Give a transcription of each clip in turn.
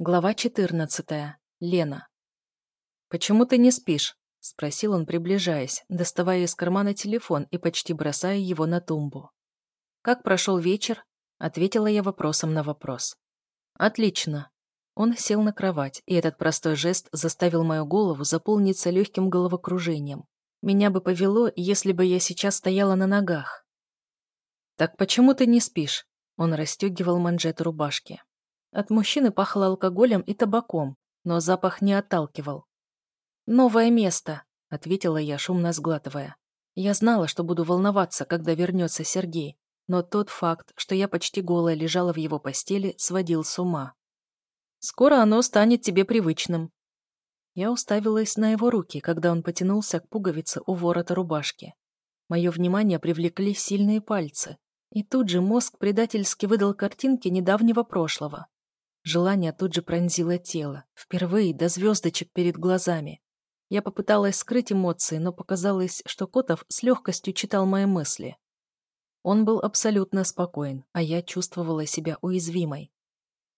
Глава 14. Лена. «Почему ты не спишь?» – спросил он, приближаясь, доставая из кармана телефон и почти бросая его на тумбу. «Как прошел вечер?» – ответила я вопросом на вопрос. «Отлично». Он сел на кровать, и этот простой жест заставил мою голову заполниться легким головокружением. Меня бы повело, если бы я сейчас стояла на ногах. «Так почему ты не спишь?» Он расстегивал манжеты рубашки. От мужчины пахло алкоголем и табаком, но запах не отталкивал. «Новое место», — ответила я, шумно сглатывая. Я знала, что буду волноваться, когда вернется Сергей, но тот факт, что я почти голая лежала в его постели, сводил с ума. «Скоро оно станет тебе привычным». Я уставилась на его руки, когда он потянулся к пуговице у ворота рубашки. Мое внимание привлекли сильные пальцы, и тут же мозг предательски выдал картинки недавнего прошлого. Желание тут же пронзило тело, впервые до звездочек перед глазами. Я попыталась скрыть эмоции, но показалось, что Котов с легкостью читал мои мысли. Он был абсолютно спокоен, а я чувствовала себя уязвимой.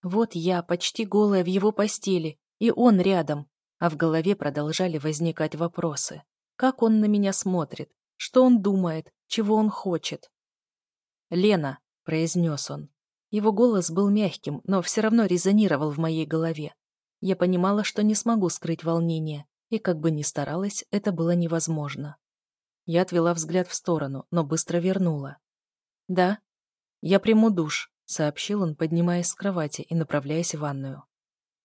Вот я, почти голая в его постели, и он рядом, а в голове продолжали возникать вопросы. Как он на меня смотрит? Что он думает? Чего он хочет? «Лена», — произнес он, его голос был мягким, но все равно резонировал в моей голове. Я понимала, что не смогу скрыть волнение, и как бы ни старалась, это было невозможно. Я отвела взгляд в сторону, но быстро вернула. «Да, я приму душ», — сообщил он, поднимаясь с кровати и направляясь в ванную.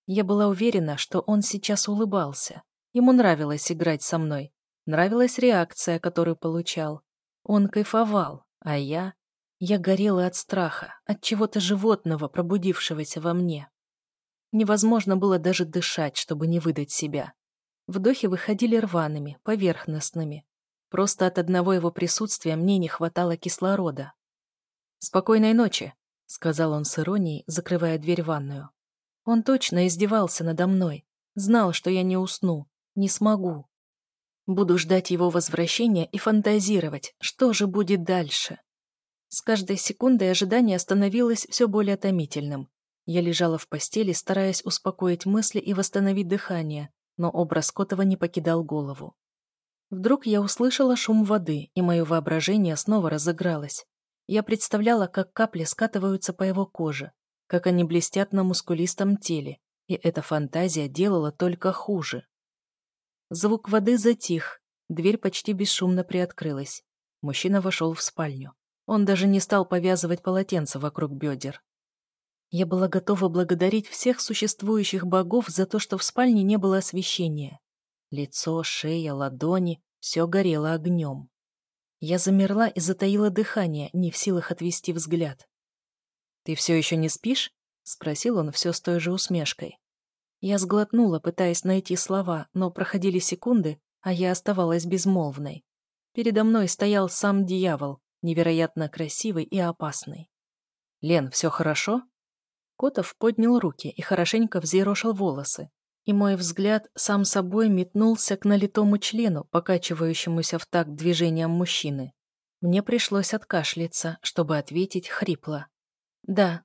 Я была уверена, что он сейчас улыбался. Ему нравилось играть со мной. Нравилась реакция, которую получал. Он кайфовал, а я... Я горела от страха, от чего-то животного, пробудившегося во мне. Невозможно было даже дышать, чтобы не выдать себя. Вдохи выходили рваными, поверхностными. Просто от одного его присутствия мне не хватало кислорода. «Спокойной ночи», — сказал он с иронией, закрывая дверь ванную. Он точно издевался надо мной. Знал, что я не усну, не смогу. Буду ждать его возвращения и фантазировать, что же будет дальше. С каждой секундой ожидание становилось все более томительным. Я лежала в постели, стараясь успокоить мысли и восстановить дыхание, но образ Котова не покидал голову. Вдруг я услышала шум воды, и мое воображение снова разыгралось. Я представляла, как капли скатываются по его коже, как они блестят на мускулистом теле, и эта фантазия делала только хуже. Звук воды затих, дверь почти бесшумно приоткрылась. Мужчина вошел в спальню. Он даже не стал повязывать полотенце вокруг бедер. Я была готова благодарить всех существующих богов за то, что в спальне не было освещения. Лицо, шея, ладони — все горело огнем. Я замерла и затаила дыхание, не в силах отвести взгляд. «Ты все еще не спишь?» — спросил он все с той же усмешкой. Я сглотнула, пытаясь найти слова, но проходили секунды, а я оставалась безмолвной. Передо мной стоял сам дьявол, невероятно красивый и опасный. «Лен, все хорошо?» Котов поднял руки и хорошенько взъерошил волосы, и мой взгляд сам собой метнулся к налитому члену, покачивающемуся в такт движением мужчины. Мне пришлось откашляться, чтобы ответить хрипло. «Да».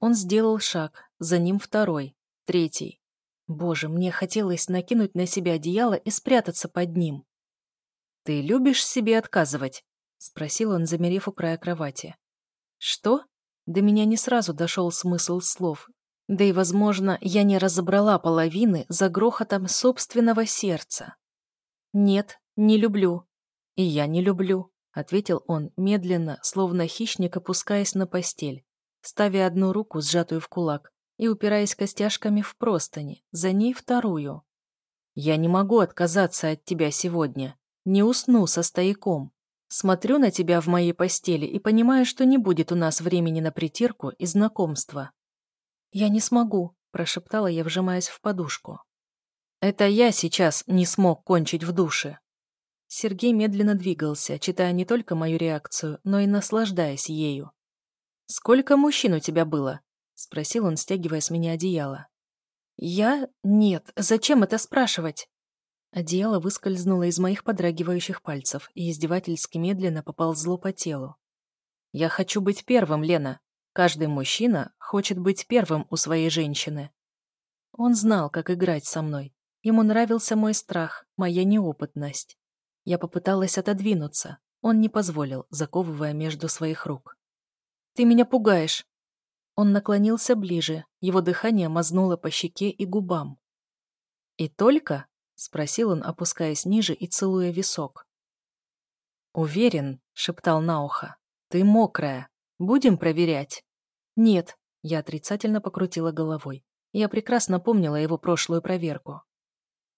Он сделал шаг, за ним второй, третий. Боже, мне хотелось накинуть на себя одеяло и спрятаться под ним. «Ты любишь себе отказывать?» — спросил он, замерев у края кровати. «Что?» До меня не сразу дошел смысл слов. Да и, возможно, я не разобрала половины за грохотом собственного сердца. «Нет, не люблю». «И я не люблю», — ответил он, медленно, словно хищник, опускаясь на постель, ставя одну руку, сжатую в кулак, и упираясь костяшками в простыни, за ней вторую. «Я не могу отказаться от тебя сегодня. Не усну со стояком. Смотрю на тебя в моей постели и понимаю, что не будет у нас времени на притирку и знакомство. «Я не смогу», – прошептала я, вжимаясь в подушку. «Это я сейчас не смог кончить в душе». Сергей медленно двигался, читая не только мою реакцию, но и наслаждаясь ею. «Сколько мужчин у тебя было?» – спросил он, стягивая с меня одеяло. «Я? Нет. Зачем это спрашивать?» Одеяло выскользнуло из моих подрагивающих пальцев и издевательски медленно поползло по телу. «Я хочу быть первым, Лена. Каждый мужчина хочет быть первым у своей женщины. Он знал, как играть со мной. Ему нравился мой страх, моя неопытность. Я попыталась отодвинуться. Он не позволил, заковывая между своих рук. «Ты меня пугаешь!» Он наклонился ближе, его дыхание мазнуло по щеке и губам. «И только?» — спросил он, опускаясь ниже и целуя висок. «Уверен», — шептал на ухо, — «ты мокрая. Будем проверять?» «Нет», — я отрицательно покрутила головой. Я прекрасно помнила его прошлую проверку.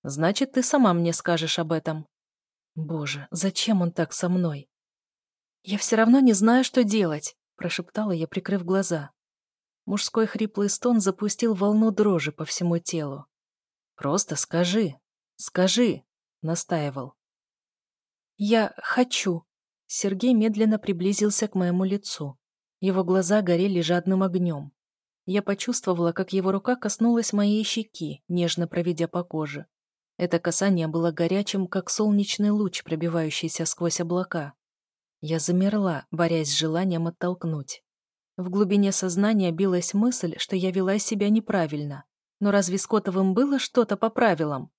«Значит, ты сама мне скажешь об этом». «Боже, зачем он так со мной?» «Я все равно не знаю, что делать», — прошептала я, прикрыв глаза. Мужской хриплый стон запустил волну дрожи по всему телу. «Просто скажи, скажи», — настаивал. «Я хочу». Сергей медленно приблизился к моему лицу. Его глаза горели жадным огнем. Я почувствовала, как его рука коснулась моей щеки, нежно проведя по коже. Это касание было горячим, как солнечный луч, пробивающийся сквозь облака. Я замерла, борясь с желанием оттолкнуть. В глубине сознания билась мысль, что я вела себя неправильно. Но разве с Котовым было что-то по правилам?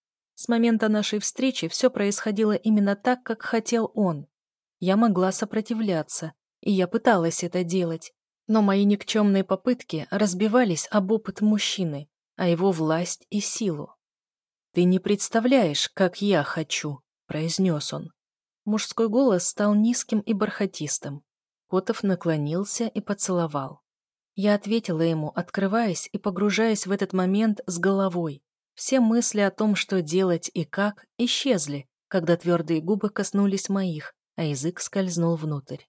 С момента нашей встречи все происходило именно так, как хотел он. Я могла сопротивляться, и я пыталась это делать. Но мои никчемные попытки разбивались об опыт мужчины, о его власть и силу. «Ты не представляешь, как я хочу», — произнес он. Мужской голос стал низким и бархатистым. Котов наклонился и поцеловал. Я ответила ему, открываясь и погружаясь в этот момент с головой. Все мысли о том, что делать и как, исчезли, когда твердые губы коснулись моих, а язык скользнул внутрь.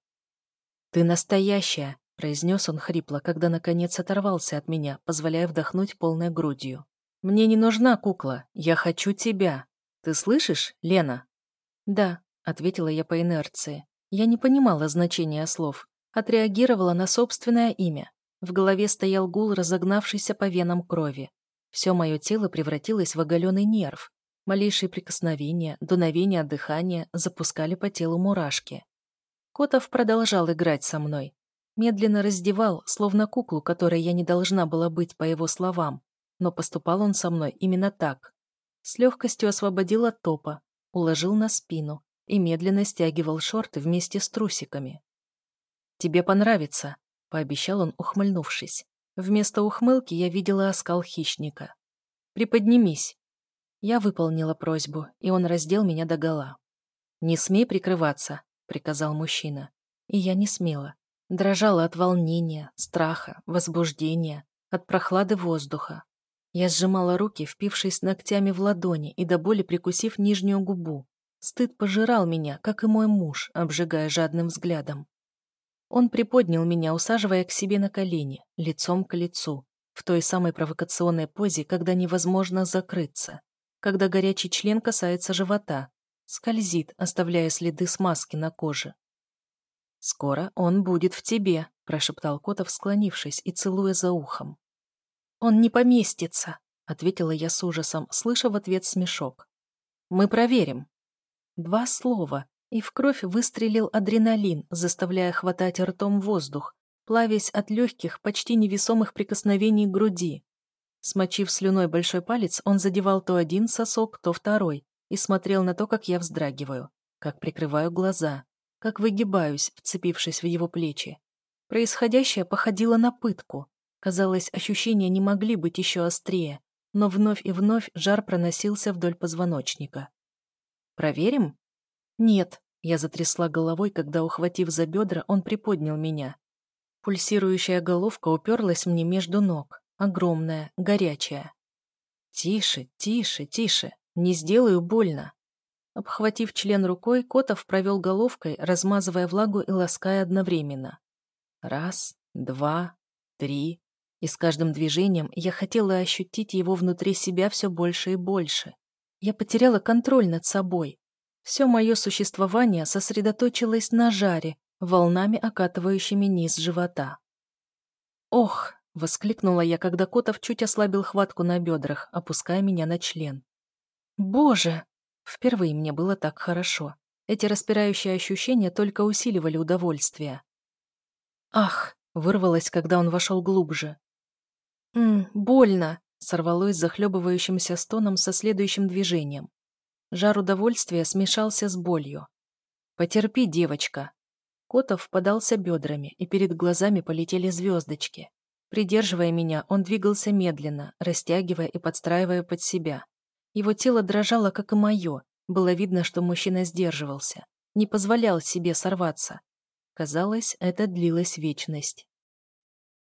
«Ты настоящая», — произнес он хрипло, когда наконец оторвался от меня, позволяя вдохнуть полной грудью. «Мне не нужна кукла, я хочу тебя. Ты слышишь, Лена?» «Да», — ответила я по инерции. Я не понимала значения слов, отреагировала на собственное имя. В голове стоял гул, разогнавшийся по венам крови. Все мое тело превратилось в оголенный нерв. Малейшие прикосновения, дуновения дыхания запускали по телу мурашки. Котов продолжал играть со мной. Медленно раздевал, словно куклу, которой я не должна была быть, по его словам. Но поступал он со мной именно так. С легкостью освободил от топа, уложил на спину и медленно стягивал шорты вместе с трусиками. «Тебе понравится», — пообещал он, ухмыльнувшись. Вместо ухмылки я видела оскал хищника. «Приподнимись». Я выполнила просьбу, и он раздел меня догола. «Не смей прикрываться», — приказал мужчина. И я не смела. Дрожала от волнения, страха, возбуждения, от прохлады воздуха. Я сжимала руки, впившись ногтями в ладони и до боли прикусив нижнюю губу. Стыд пожирал меня, как и мой муж, обжигая жадным взглядом. Он приподнял меня, усаживая к себе на колени, лицом к лицу, в той самой провокационной позе, когда невозможно закрыться, когда горячий член касается живота, скользит, оставляя следы смазки на коже. «Скоро он будет в тебе», — прошептал Котов, склонившись и целуя за ухом. «Он не поместится», — ответила я с ужасом, слыша в ответ смешок. «Мы проверим». Два слова, и в кровь выстрелил адреналин, заставляя хватать ртом воздух, плавясь от легких, почти невесомых прикосновений к груди. Смочив слюной большой палец, он задевал то один сосок, то второй, и смотрел на то, как я вздрагиваю, как прикрываю глаза, как выгибаюсь, вцепившись в его плечи. Происходящее походило на пытку. Казалось, ощущения не могли быть еще острее, но вновь и вновь жар проносился вдоль позвоночника. «Проверим?» «Нет», — я затрясла головой, когда, ухватив за бедра, он приподнял меня. Пульсирующая головка уперлась мне между ног, огромная, горячая. «Тише, тише, тише, не сделаю больно». Обхватив член рукой, Котов провел головкой, размазывая влагу и лаская одновременно. Раз, два, три. И с каждым движением я хотела ощутить его внутри себя все больше и больше. Я потеряла контроль над собой. Все мое существование сосредоточилось на жаре, волнами окатывающими низ живота. «Ох!» — воскликнула я, когда Котов чуть ослабил хватку на бедрах, опуская меня на член. «Боже!» Впервые мне было так хорошо. Эти распирающие ощущения только усиливали удовольствие. «Ах!» — вырвалось, когда он вошел глубже. «Ммм, больно!» — сорвалось захлебывающимся стоном со следующим движением. Жар удовольствия смешался с болью. «Потерпи, девочка!» Котов подался бедрами, и перед глазами полетели звездочки. Придерживая меня, он двигался медленно, растягивая и подстраивая под себя. Его тело дрожало, как и мое. Было видно, что мужчина сдерживался, не позволял себе сорваться. Казалось, это длилась вечность.